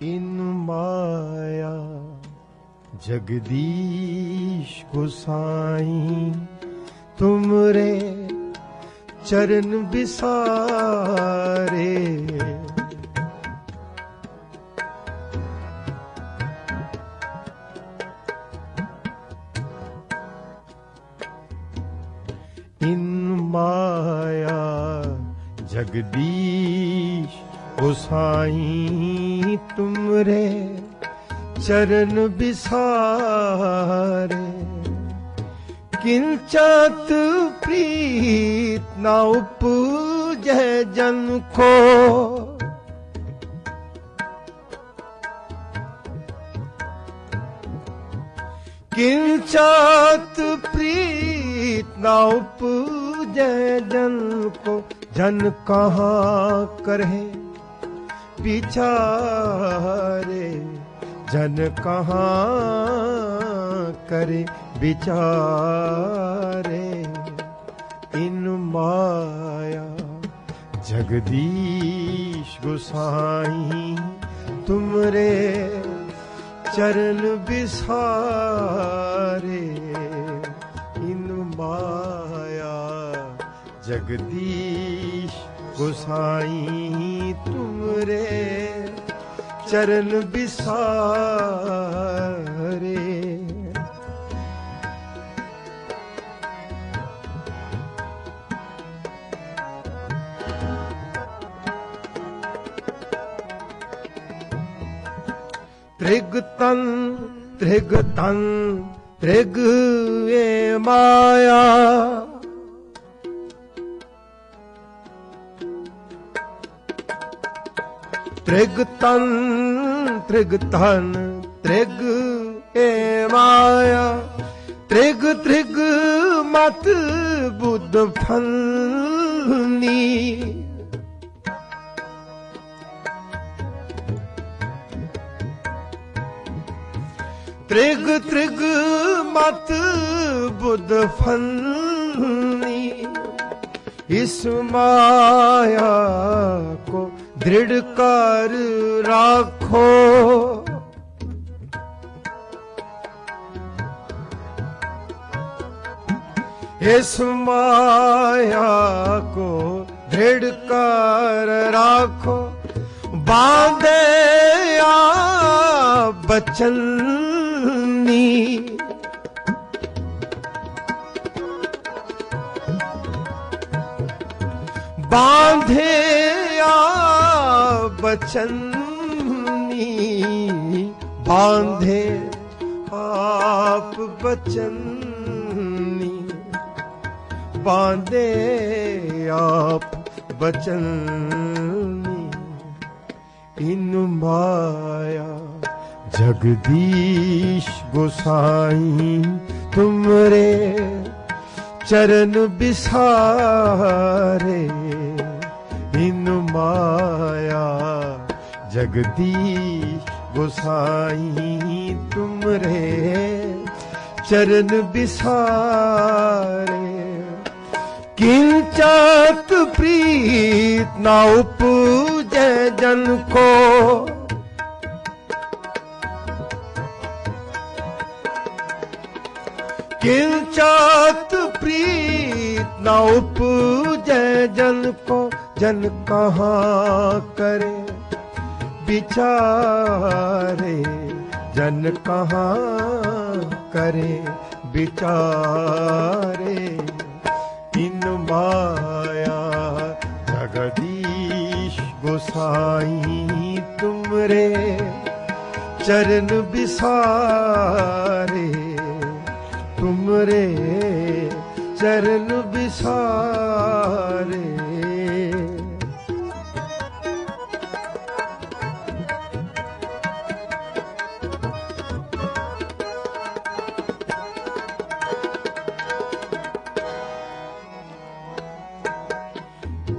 इन माया जगदीश गोसाई तुमरे चरण बिसारे इन माया जगदीश गोसाई तुमरे चरण बिसारे। किंचत प्रीत न उपजय जन को? किंचत प्रीत न उपजय जन को? जन कहाँ करे ਵਿਚਾਰੇ, ਜਨ ਕਹਾਂ ਕਰੇ ਵਿਚਾਰੇ। ਇਨ ਮਾਇਆ ਜਗਦੀਸ਼ ਗੁਸਾਈ, ਤੁਮਰੇ ਚਰਨ ਬਿਸਾਰੇ ਇਨ ਮਾਇਆ ਜਗਦੀਸ਼ ਗੁਸਾਈ, ਤੁਮਰੇ ਚਰਨ ਬਿਸਾਰੇ ਤ੍ਰਿਗ ਤਨ ਤ੍ਰਿਗ ਤਨ ਤ੍ਰਿਗ ਏ ਮਾਇਆ। ਤ੍ਰਿਗ ਤਨ ਤ੍ਰਿਗ ਤਨ ਤ੍ਰਿਗ ਏ ਮਾਇਆ। ਤ੍ਰਿਗ ਤ੍ਰਿਗ ਮਤ ਬੁੱਧ ਫਲਨੀ ਤ੍ਰਿਗ ਤ੍ਰਿਗ ਮਤ ਬੁੱਧ ਫਲਨੀ ਇਸ ਮਾਇਆ ਕੋ ਦ੍ਰਿੜ ਕਰ ਰਾਖੋ। ਇਸ ਮਾਇਆ ਕੋ ਦ੍ਰਿੜ ਕਰ ਰਾਖੋ। ਬਾਂਧੇ ਆ ਬਚਨੀ ਬਾਂਧਿਆ ਬਚਨੀ ਬਾਂਧੇ ਆਪ ਬਚਨੀ ਬਾਂਧੇ ਆਪ ਬਚਨੀ ਇਨ ਮਾਇਆ ਜਗਦੀਸ਼ ਗੋਸਾਈ ਤੁਮਰੇ ਚਰਨ ਬਿਸਾਰੇ ਇਨ जगदीश गोसाई, तुम रे, चरण बिसारे। किंचात प्रीत ना उपजे जन को। किंचात प्रीत ना उपजे जन को, जन कहाँ करे? ਵਿਚਾਰੇ, ਜਨ ਕਹਾ ਕਰੇ ਵਿਚਾਰੇ? ਇਨ ਮਾਇਆ ਜਗਦੀਸ਼ ਗੋਸਾਈ ਤੁਮਰੇ, ਚਰਨ ਬਿਸਾਰੇ ਤੁਮਰੇ, ਚਰਨ ਬਿਸਾਰੇ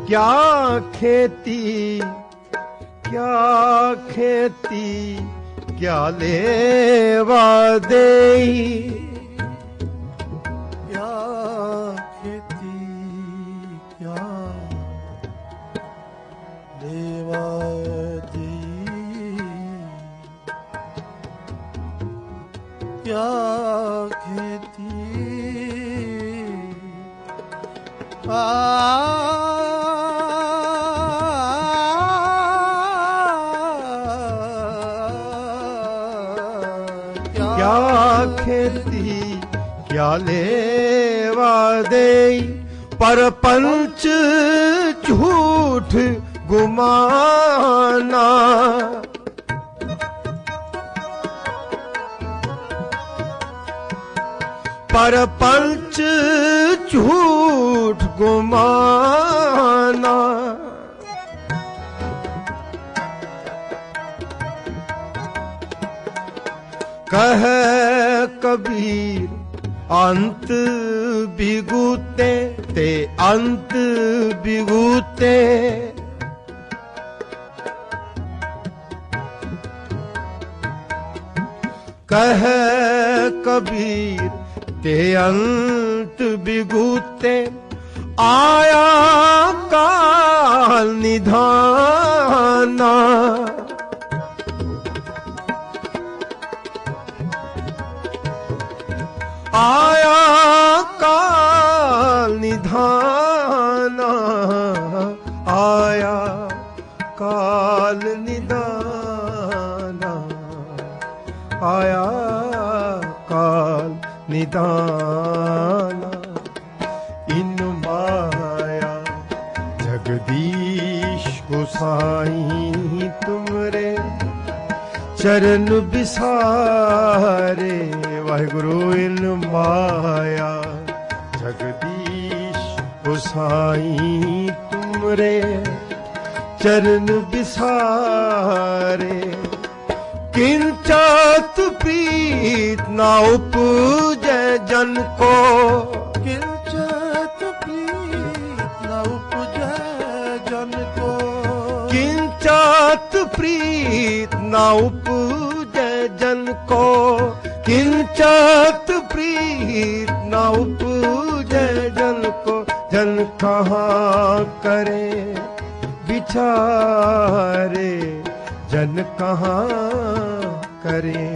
ਕਿਆ ਖੇਤੀ ਕਿਆ ਖੇਤੀ ਕਿਆ ਲੇਵਾ ਦੇਈ। ਪਰ ਪੰਚ ਝੂਠ ਗੁਮਾਨਾ। ਪਰ ਪੰਚ ਝੂਠ ਗੁਮਾਨਾ। ਕਹ ਕਬੀਰ ਅੰਤ ਬਿਗੂਤੇ ਤੇ ਅੰਤ ਬਿਗੂਤੇ ਕਹ ਕਬੀਰ ਤੇ ਅੰਤ ਬਿਗੂਤੇ ਆਇਆ ਕਾਲ ਨਿਧਾਨਾ ਚਰਨ ਬਿਸਾਰੇ ਵਾਹਿਗੁਰੂ ਇਨ ਮਾਇਆ। ਜਗਦੀਸ਼ ਗੁਸਾਈ ਤੁਮਰੇ, ਚਰਨ ਬਿਸਾਰੇ ਕਿੰਚਤ ਪ੍ਰੀਤ ਨਾ ਉਪਜੈ ਜਨ ਕੋ ਕਿੰਚਤ प्रीत ना उपजै जन को किंचात प्रीत ना उपजै जन को जन कहाँ करे विचारे जन कहाँ करे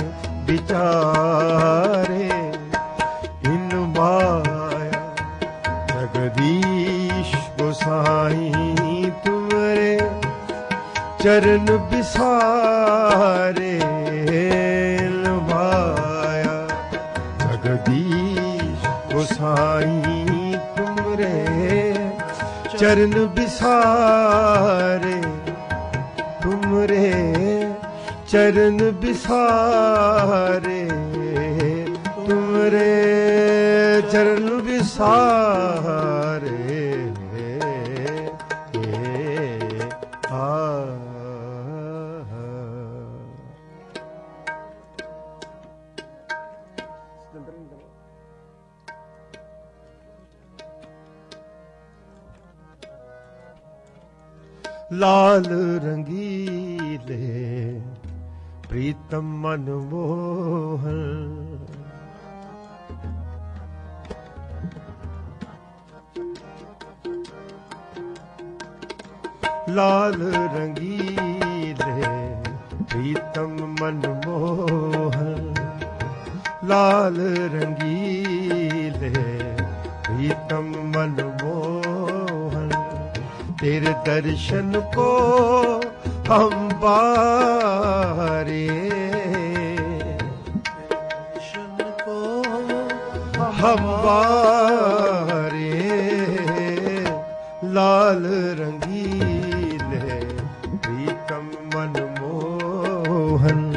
विचारे इन माया जगदीश गोसाई तुमरे ਚਰਨ ਬਿਸਾਰੇ ਲਵਾਇਆ। ਜਗਦੀਸ਼ ਗੁਸਾਈ ਤੁਮਰੇ ਚਰਨ ਬਿਸਾਰੇ ਤੁਮਰੇ ਚਰਨ ਬਿਸਾਰੇ ਤੁਮਰੇ ਚਰਨ ਬਿਸਾਰੇ ਲਾਲ ਰੰਗੀਲੇ ਪ੍ਰੀਤਮ ਮਨ ਮੋਹਨ ਲਾਲ ਰੰਗੀਲੇ ਪ੍ਰੀਤਮ ਮਨ ਮੋਹਨ ਲਾਲ ਰੰਗੀਲੇ ਪ੍ਰੀਤਮ ਮਨ ਮੋਹਨ ਤੇਰੇ ਦਰਸ਼ਨ ਕੋ ਹਮ ਬਾਰੇ ਦਰਸ਼ਨ ਕੋ ਹਮ ਬਾਰੇ ਲਾਲ ਰੰਗੀਲੇ ਪ੍ਰੀਤਮ ਮਨ ਮੋਹਨ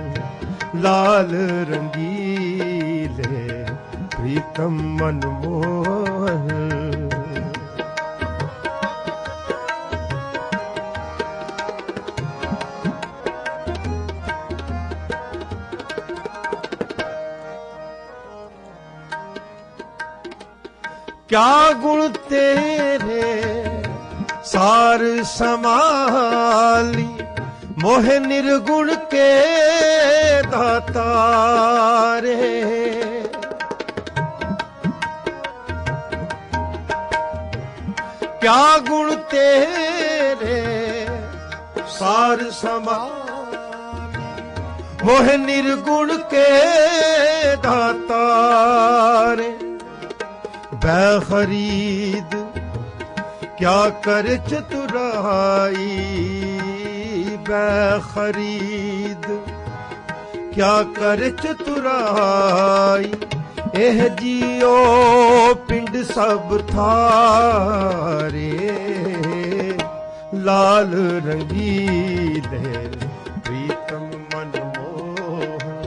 ਲਾਲ ਰੰਗੀਲੇ ਪ੍ਰੀਤਮ ਮਨ ਮੋਹਨ ਕਿਆ ਗੁਣ ਤੇਰੇ? ਸਾਰ ਸਮਾਲੀ ਮੋਹ ਨਿਰਗੁਣ ਕੇ ਦਾਤਾ ਰੇ। ਕਿਆ ਗੁਣ ਤੇਰੇ? ਸਾਰ ਸਮਾਲੀ ਮੋਹ ਨਿਰਗੁਣ ਕੇ ਦਾਤਾ ਰੇ। ਬੈ ਖਰੀਦ, ਕਿਆ ਕਰ ਚਤੁਰਾਈ? ਬੈ ਖਰੀਦ, ਕਿਆ ਕਰ ਚਤੁਰਾਈ? ਇਹ ਜੀਓ ਪਿੰਡ ਸਭ ਥਾਰੇ, ਲਾਲ ਰੰਗੀਲੇ ਪ੍ਰੀਤਮ ਮਨ ਮੋਹਨ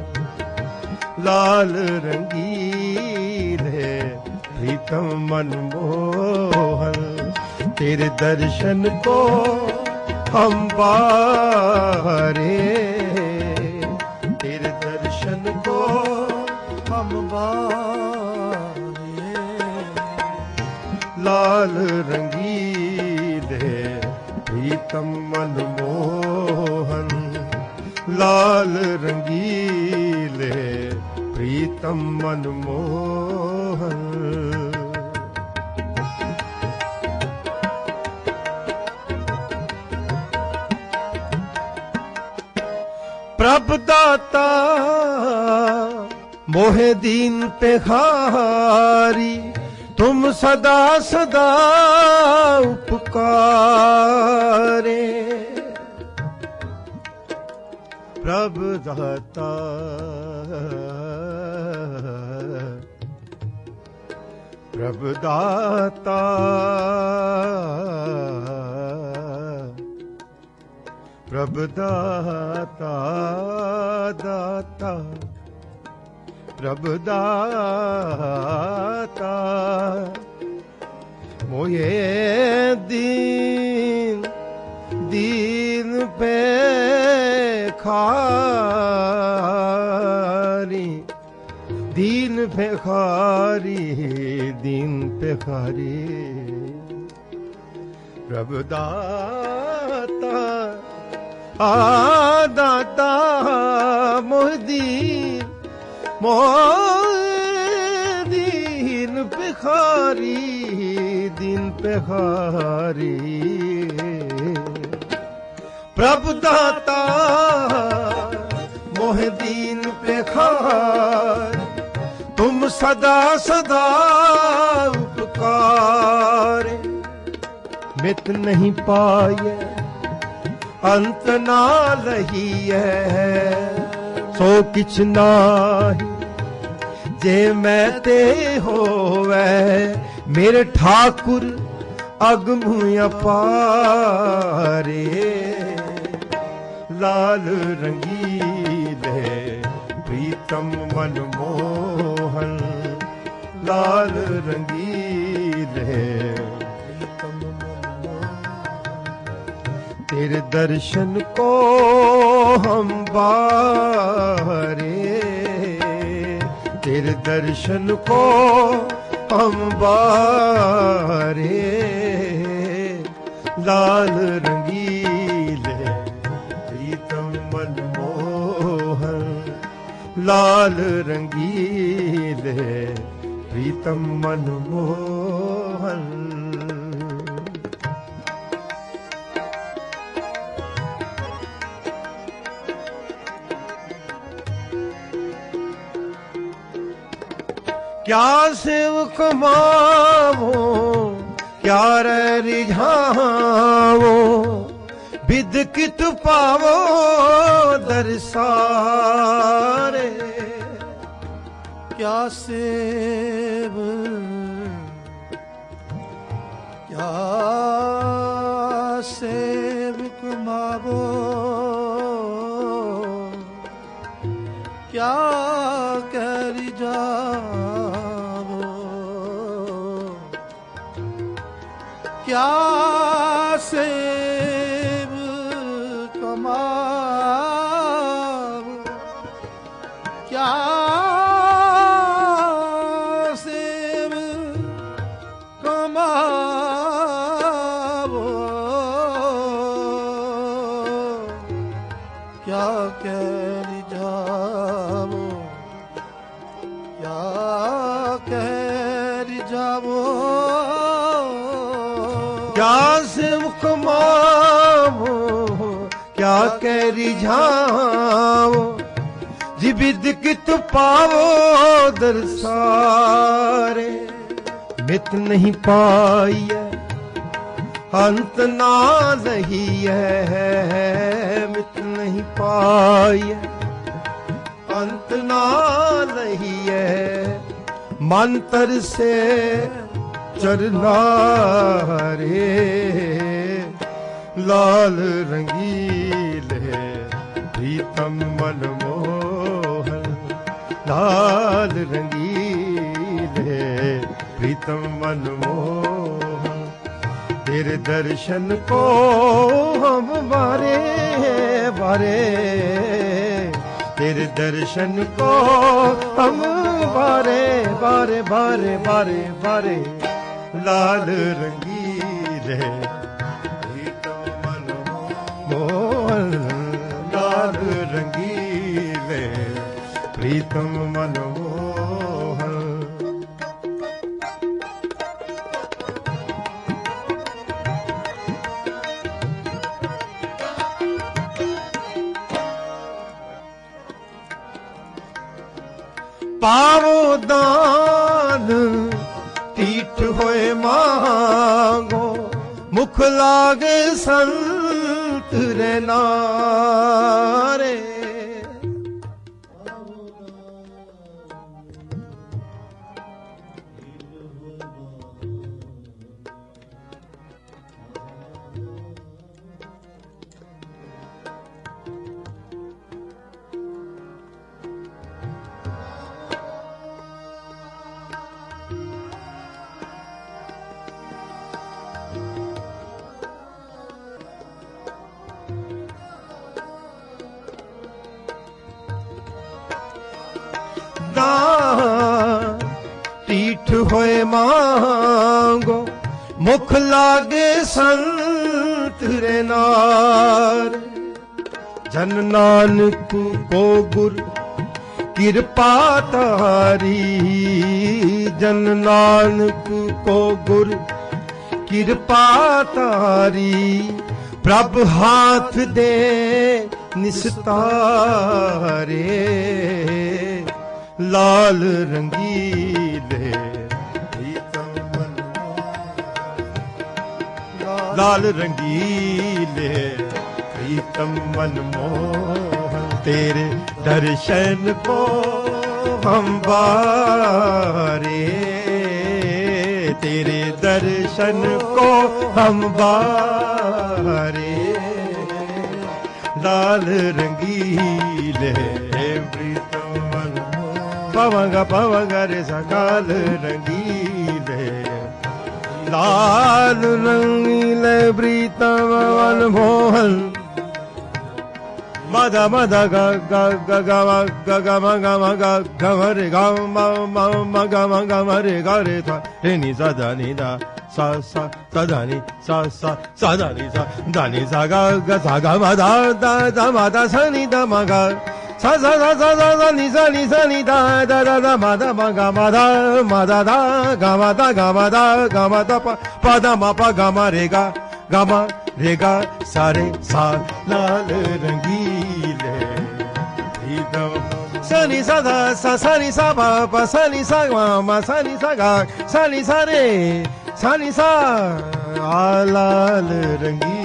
ਲਾਲ ਰੰਗੀ ਪ੍ਰੀਤਮ ਮਨ ਮੋਹਨ, ਤੇਰੇ ਦਰਸ਼ਨ ਕੋ ਹਮ ਬਾਰੇ ਤੇਰੇ ਦਰਸ਼ਨ ਕੋ ਹਮ ਬਾਰੇ ਲਾਲ ਰੰਗੀਲੇ ਪ੍ਰੀਤਮ ਮਨ ਮੋਹਨ। ਲਾਲ ਰੰਗੀਲੇ ਪ੍ਰੀਤਮ ਮਨ ਮੋਹਨ। ਪ੍ਰਭ ਦਾਤਾ ਮੋਹਿ ਦੀਨ ਪਿਖਾਰੀ ਤੁਮ ਸਦਾ ਸਦਾ ਉਪਕਾਰੇ। ਪ੍ਰਭ ਦਾਤਾ ਪ੍ਰਭ ਦਾਤਾ ਪ੍ਰਭ ਦਾਤਾ ਦਾਤਾ। ਪ੍ਰਭ ਦਾਤਾ। ਮੋਏ ਦੀਨ ਦੀਨ ਪੇ ਖਾਰੀ ਦੀਨ ਪੇ ਖਾਰੀ ਦੀਨ ਪੇ ਖਾਰੀ ਪ੍ਰਭ ਦਾਤਾ। ਆ ਦਾਤਾ ਮੋਹਦੀ ਮੋਦੀਨ ਪਿਖਾਰੀ ਦਿਨ ਪਿਖਾਰੀ ਪ੍ਰਭ ਦਾਤਾ ਮੋਹਦੀਨ ਪਿਖਾਰ ਤੁਮ ਸਦਾ ਸਦਾ ਉਪਕਾਰ। ਮਿਤ ਨਹੀਂ ਪਾਏ ਅੰਤ ਨਾ ਲਹੀਐ। ਸੋ ਕਿਛ ਨਾਹੀ, ਜੇ ਮੈਂ ਤੇ ਹੋਵੇ, ਮੇਰੇ ਠਾਕੁਰ ਅਗਮ ਅਪਾਰੇ ਲਾਲ ਰੰਗੀਲੇ ਪ੍ਰੀਤਮ ਮਨ ਮੋਹਨ ਲਾਲ ਰੰਗੀ तेरे दर्शन को हम बारे तेरे दर्शन को हम बारे लाल रंगीले प्रीतम मनमोहन लाल रंगीले प्रीतम मनमोहन ਕਿਆ ਸਿਵ ਕਮਾਵੋ ਕਿਆ ਰਹਿ ਰਿਝਾਵੋ? ਵਿਦ ਕਿਤ ਪਾਵੋ ਦਰਸਾਰੇ। ਕਿਆ ਸੇਵ ਕਿਆ ਸੇਵ ਕਮਾਵੋ प्यासे ਕਿਆ ਸਿਮ ਕਿਆ ਕਹਿ ਰਿਝਾਵੋ ਜਿਬਿਦ ਕਿਤ ਪਾਵੋ ਦਰਸਾਰੇ, ਮਿਤ ਨਹੀਂ ਪਾਈਐ, ਅੰਤ ਨਾ ਨਹੀਂ ਹੈ ਮਿਤ ਨਹੀਂ ਪਾਈਐ। ਅੰਤ ਨਾ ਨਹੀਂ ਹੈ ਮੰਤਰ ਤਰਸੇ ਚਰਨਾ ਰੇ ਲਾਲ ਰੰਗੀਲੇ ਪ੍ਰੀਤਮ ਮਨ ਮੋਹਨ ਲਾਲ ਰੰਗੀਲੇ ਪ੍ਰੀਤਮ ਮਨ ਮੋਹਨ तेरे दर्शन को हम बारे बारे तेरे दर्शन को हम बारे बारे बारे बारे बारे लाल ਲਾਲ ਰੰਗੀਲੇ ਮੋਹਨ ਲਾਲ ਰੰਗੀਲੇ ਪ੍ਰੀਤਮ ਮਨਮੋਹਨ ਪਾਵੋ ਟੀਠ ਹੋਏ ਮੰਗੋ ਮੁਖ ਲਾਗੇ ਸੰਤ ਰੇ ਨਾਰੇ। ਮੰਗੋ। ਮੁਖ ਲਾਗੇ ਸੰਤ ਰੇ ਨਾਰ ਜਨ ਨਾਨਕ ਕੋ ਗੁਰ, ਕਿਰਪਾ ਤਾਰੀ ਜਨ ਨਾਨਕ ਕੋ ਗੁਰ, ਕਿਰਪਾ ਤਾਰੀ ਪ੍ਰਭ ਹਾਥ ਦੇ ਨਿਸਤਾਰੇ। ਲਾਲ ਰੰਗੀ ਲਾਲ ਰੰਗੀਲੇ, ਪ੍ਰੀਤਮ ਮਨ ਮੋਹਨ ਤੇਰੇ ਦਰਸ਼ਨ ਕੋ ਹਮ ਬਾਰੇ। ਤੇਰੇ ਦਰਸ਼ਨ ਕੋ ਹਮ ਬਾਰੇ। ਲਾਲ ਰੰਗੀਲੇ, ਪ੍ਰੀਤਮ ਮਨ ਪਵਗਾ ਪਵਗਾ ਰੇ ਸਕਾਲ ਰੰਗੀਲੇ। लाल रंगीले प्रीतम मन मोहन मद मद ग ग ग ग म ग ग म ग म ग ग म रे ग म म म ग म ग म रे ग रे थ रे नि सा ध नि दा सा सा सा ध नि सा सा सा ध नि सा ध नि सा ग ग सा ग म दा दा दा म दा सा नि दा म ग sa sa sa sa sa sa ni sa ni sa ni da da da da ma da ma ga ma da ma da da ga ma da ga ma da ga ma da pa pa da ma pa ga ma re ga ga ma re ga sa re sa la le rangile idam sa ni sa da sa sa ni sa pa pa sa ni sa ma ma sa ni sa ga sa ni sa re sa ni sa a la le rangile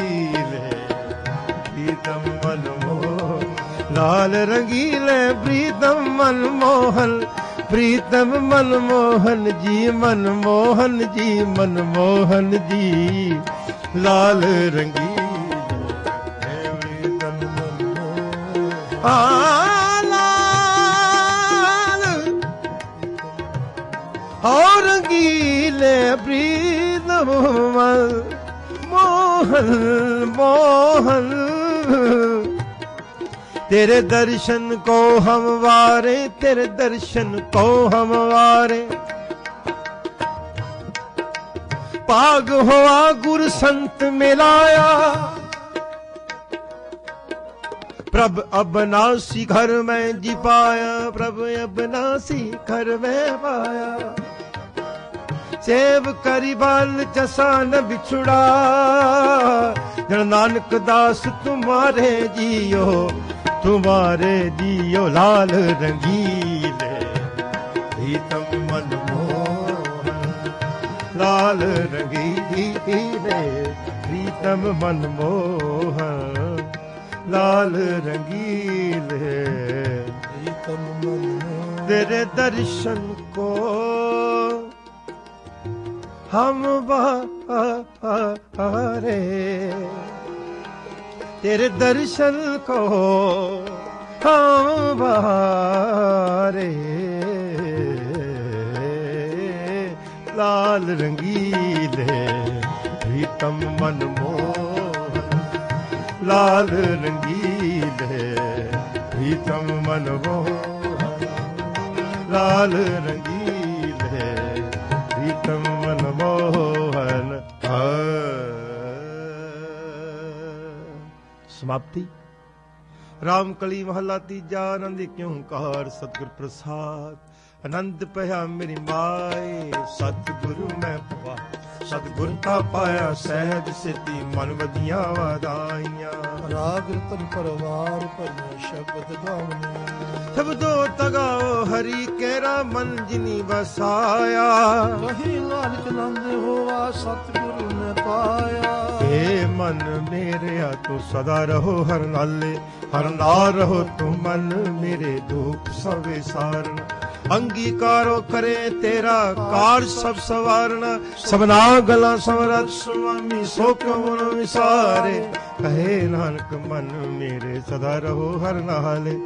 ਲਾਲ ਰੰਗੀਲੇ ਪ੍ਰੀਤਮ ਮਨਮੋਹਨ ਪ੍ਰੀਤਮ ਮਨਮੋਹਨ ਜੀ ਮਨਮੋਹਨ ਜੀ ਮਨਮੋਹਨ ਜੀ। ਲਾਲ ਰੰਗੀਲੇ ਪ੍ਰੀਤਮ ਮਨਮੋਹਨ। ਆ ਲਾਲ। ਔਰ ਰੰਗੀਲੇ ਪ੍ਰੀਤਮ ਮਨ ਮੋਹਨ। ਤੇਰੇ ਦਰਸ਼ਨ ਕੋ ਹਮਵਾਰੇ ਤੇਰੇ ਦਰਸ਼ਨ ਕੋ ਹਮਵਾਰੇ ਪਾਗ ਹੋਆ ਗੁਰ ਸੰਤ ਮਿਲਾਇਆ। ਪ੍ਰਭ ਅਬਨਾਸੀ ਘਰ ਮੈਂ ਜੀ ਪਾਇਆ, ਪ੍ਰਭ ਅਬਨਾਸੀ ਘਰ ਮੈਂ ਪਾਇਆ। ਸੇਵ ਕਰੀ ਬਲ ਜਸਾ ਨ ਵਿਛੁੜਾ। ਜਣ ਨਾਨਕ ਦਾਸ ਤੁਮਾਰੇ ਜੀਓ ਤੁਮਾਰੇ ਜੀਓ ਲਾਲ ਰੰਗੀਲੇ। ਰੀਤਮ ਮਨ ਮੋਹਨ ਲਾਲ ਰੰਗੀਲੇ ਰੀਤਮ ਮਨ ਮੋਹਨ ਲਾਲ ਰੰਗੀਲੇ ਰੀਤਮ ਮਨ ਤੇਰੇ ਦਰਸ਼ਨ ਕੋ ਹਮ ਬਾਰੇ ਤੇਰੇ ਦਰਸ਼ਨ ਕੋ ਹਮ ਬਾਰੇ ਲਾਲ ਰੰਗੀਲੇ ਪ੍ਰੀਤਮ ਮਨ ਮੋਹਨ। ਲਾਲ ਰੰਗੀਲੇ ਪ੍ਰੀਤਮ ਮਨ ਮੋਹਨ। ਲਾਲ ਰੰਗੀ ਸਮਾਪਤੀ। ਰਾਮਕਲੀ ਮਹੱਲਾ ਤੀਜਾ ਆਨੰਦ ਕਿਉਂ ਕਾਰ ਸਤਿਗੁਰ ਪ੍ਰਸਾਦ। ਆਨੰਦ ਪਿਆ ਮੇਰੀ ਮਾਏ ਸਤਿਗੁਰੂ ਮੈਂ ਪਵਾ। ਸਤਿਗੁਰ ਤਾ ਪਾਇਆ ਸਹਿਜ ਸਿੱਧੀ ਮਨ ਵਧੀਆਂ ਵਧਾਈਆਂ। ਰਾਗ ਰਤਨ ਪਰਵਾਰ ਪਰਮ ਸ਼ਬਦ ਗਾਵਨੇ ਸ਼ਬਦੋ ਤਗਾਓ ਹਰੀ ਕੇਰਾ ਮਨ ਜਿਨੀ ਵਸਾਇਆ। ਰਹੀ ਲਾਲਚ ਨੰਦ ਹੋਵਾ ਸਤਿਗੁਰੂ ਨੇ ਪਾਇਆ। ਏ ਮਨ ਮੇਰਿਆ ਤੂੰ ਸਦਾ ਰਹੋ ਹਰ ਨਾਲੇ ਹਰ ਨਾਲ ਰਹੋ ਤੂੰ ਮਨ ਮੇਰੇ ਦੁੱਖ ਸਵੇ ਸਾਰਨ ਅੰਗੀਕਾਰੋ ਕਰੇ ਤੇਰਾ ਕਾਰ ਸਭ ਸਵਾਰਨ ਸਭਨਾ ਗਲਾਂ ਸਮਰਤ ਸੁਆਮੀ ਸੋ ਕਿਉ ਮਨ ਵਿਸਾਰੇ ਕਹੇ ਨਾਨਕ ਮਨ ਮੇਰੇ ਸਦਾ ਰਹੋ ਹਰ ਨਾਲੇ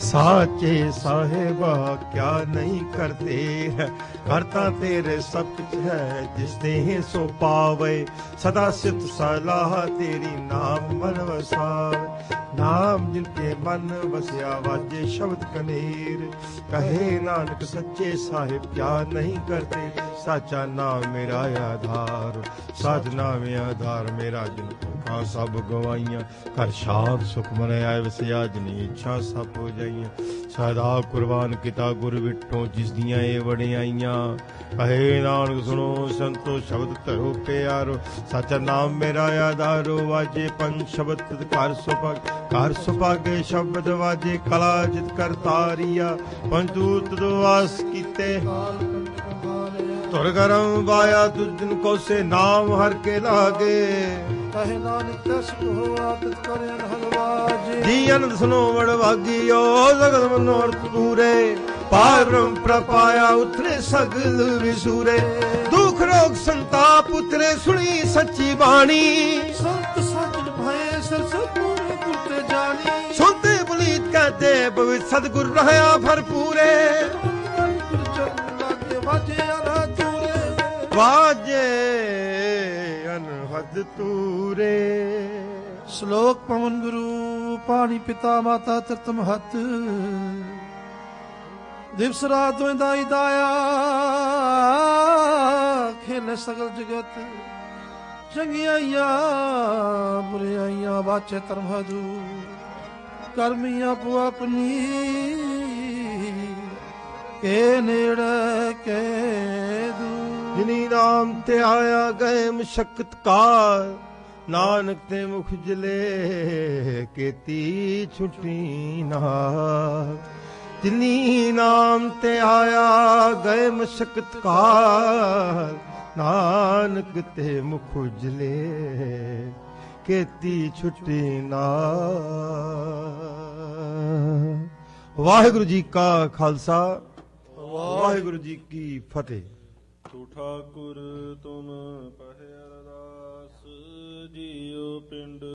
ਸਾਚੇ ਸਾਹਿਬਾ ਕਿਆ ਨਹੀਂ ਕਰਤੇ ਹੈ? ਕਰਤਾ ਤੇਰੇ ਸਭ ਕੁਛ ਹੈ, ਜਿਸ ਤੇ ਸੋ ਪਾਵੇ। ਸਦਾ ਸਿਤ ਸਲਾਹ ਤੇਰੀ ਨਾਮ ਮਨ ਵਸਾਵੇ। ਨਾਮ ਜਿਨ ਕੇ ਮਨ ਵਸਿਆ ਵਾਜੇ ਸ਼ਬਦ ਕਨੇਰ। ਕਹੇ ਨਾਨਕ ਸੱਚੇ ਸਾਹਿਬ ਕਿਆ ਨਹੀਂ ਕਰਤੇ ਸਾਚਾ ਨਾਮ ਮੇਰਾ ਆਧਾਰ। ਸਾਚ ਨਾਮ ਆਧਾਰ ਮੇਰਾ ਜਿਨ ਕਾ ਸਭ ਗਵਾਈਆਂ। ਕਰ ਸ਼ਾਦ ਸੁਖ ਮਨ ਆਏ ਵਸਿਆ ਜਿਨੀ ਇੱਛਾ ਸਭ ਹੋ ਜਾਈਆਂ। ਸਦਾ ਕੁਰਬਾਨ ਕੀਤਾ ਗੁਰ ਵਿਟੋ ਜਿਸ ਦੀਆਂ ਇਹ ਵੜਿਆਈਆਂ ਕਹੇ ਨਾਨਕ ਸੁਣੋ ਸੰਤੋ ਸ਼ਬਦ ਧਰੋ ਪਿਆਰੋ। ਸੱਚਾ ਨਾਮ ਮੇਰਾ ਆਧਾਰੋ ਵਾਜੇ ਪੰਜ ਸ਼ਬਦ ਤਿਤ ਘਰ ਸੁਭਾਗ ਘਰ ਸੁਭਾਗੇ ਸ਼ਬਦ ਵਾਜੇ ਕਲਾ ਜਿਤ ਕਰ ਤਾਰੀਆ ਪੰਜੂਤ ਦਵਾਸ ਕੀਤੇ। ਤੁਰ ਗਰਮ ਬਾਇਆ ਤੁਜਨ ਕੋ ਸੇ ਨਾਮ ਹਰ ਕੇ ਲਾਗੇ। ਤਹਿ ਨਾਨਕ ਤਸ ਹੋਆ ਤਿਤ ਕਰੇ ਹਲਵਾਜੀ ਜੀ ਅਨੰਦ ਸੁਨੋ ਵੜ ਵਾਗਿਓ ਜਗਤ ਮਨੋ ਅਰਥ ਪ੍ਰਪਾਇਆ ਉਤਰੇ ਸਗਲ ਵਿਸੂਰੇ। ਦੁਖ ਰੋਗ ਸੰਤਾਪ ਉਤਰੇ ਸੁਣੀ ਸੱਚੀ ਬਾਣੀ। ਜਾਣੀ। ਬਲੀਤ ਕਹਤੇ ਬਵਿਤ ਸਤਗੁਰ ਰਹਾ ਭਰਪੂਰੇ ਵਾਜੇ ਅਨਹਦ ਤੂਰੇ। ਸ਼ਲੋਕ ਪਵਨ ਗੁਰੂ, ਪਾਣੀ ਪਿਤਾ ਮਾਤਾ ਤਰਤ ਮਹਤ। ਦਿਵਸ ਰਾਤ ਵੇਂਦਾ ਦਾਇਆ, ਖੇਲੇ ਸਗਲ ਜਗਤ। ਚੰਗਿਆਈਆਂ ਬੁਰਿਆਈਆਂ ਬਾਚੇ ਧਰਮ ਹਦੂ ਕਰਮੀਆਂ ਪੋ ਆਪਣੀ, ਕੇ ਨੇੜੇ, ਕੇ ਦੂਰ। ਜਿਨੀ ਨਾਮ ਤੇ ਆਇਆ ਗਏ ਮਸ਼ਕਤ ਕਾਰ ਨਾਨਕ ਤੇ ਮੁਖ ਜਲੇ ਕੀਤੀ ਛੁੱਟੀ ਨਾ ਜਿਨੀ ਨਾਮ ਤੇ ਆਇਆ ਗਏ ਮਸ਼ਕਤ ਕਾਰ ਨਾਨਕ ਤੇ ਮੁਖ ਜਲੇ ਕੀਤੀ ਛੁੱਟੀ ਨਾ। ਵਾਹਿਗੁਰੂ ਜੀ ਕਾ ਖਾਲਸਾ, ਵਾਹਿਗੁਰੂ ਜੀ ਕੀ ਫਤਿਹ। ਤੂ ਠਾਕੁਰ, ਤੁਮ ਪਹਿ ਅਰਦਾਸ, ਜੀਉ ਪਿੰਡ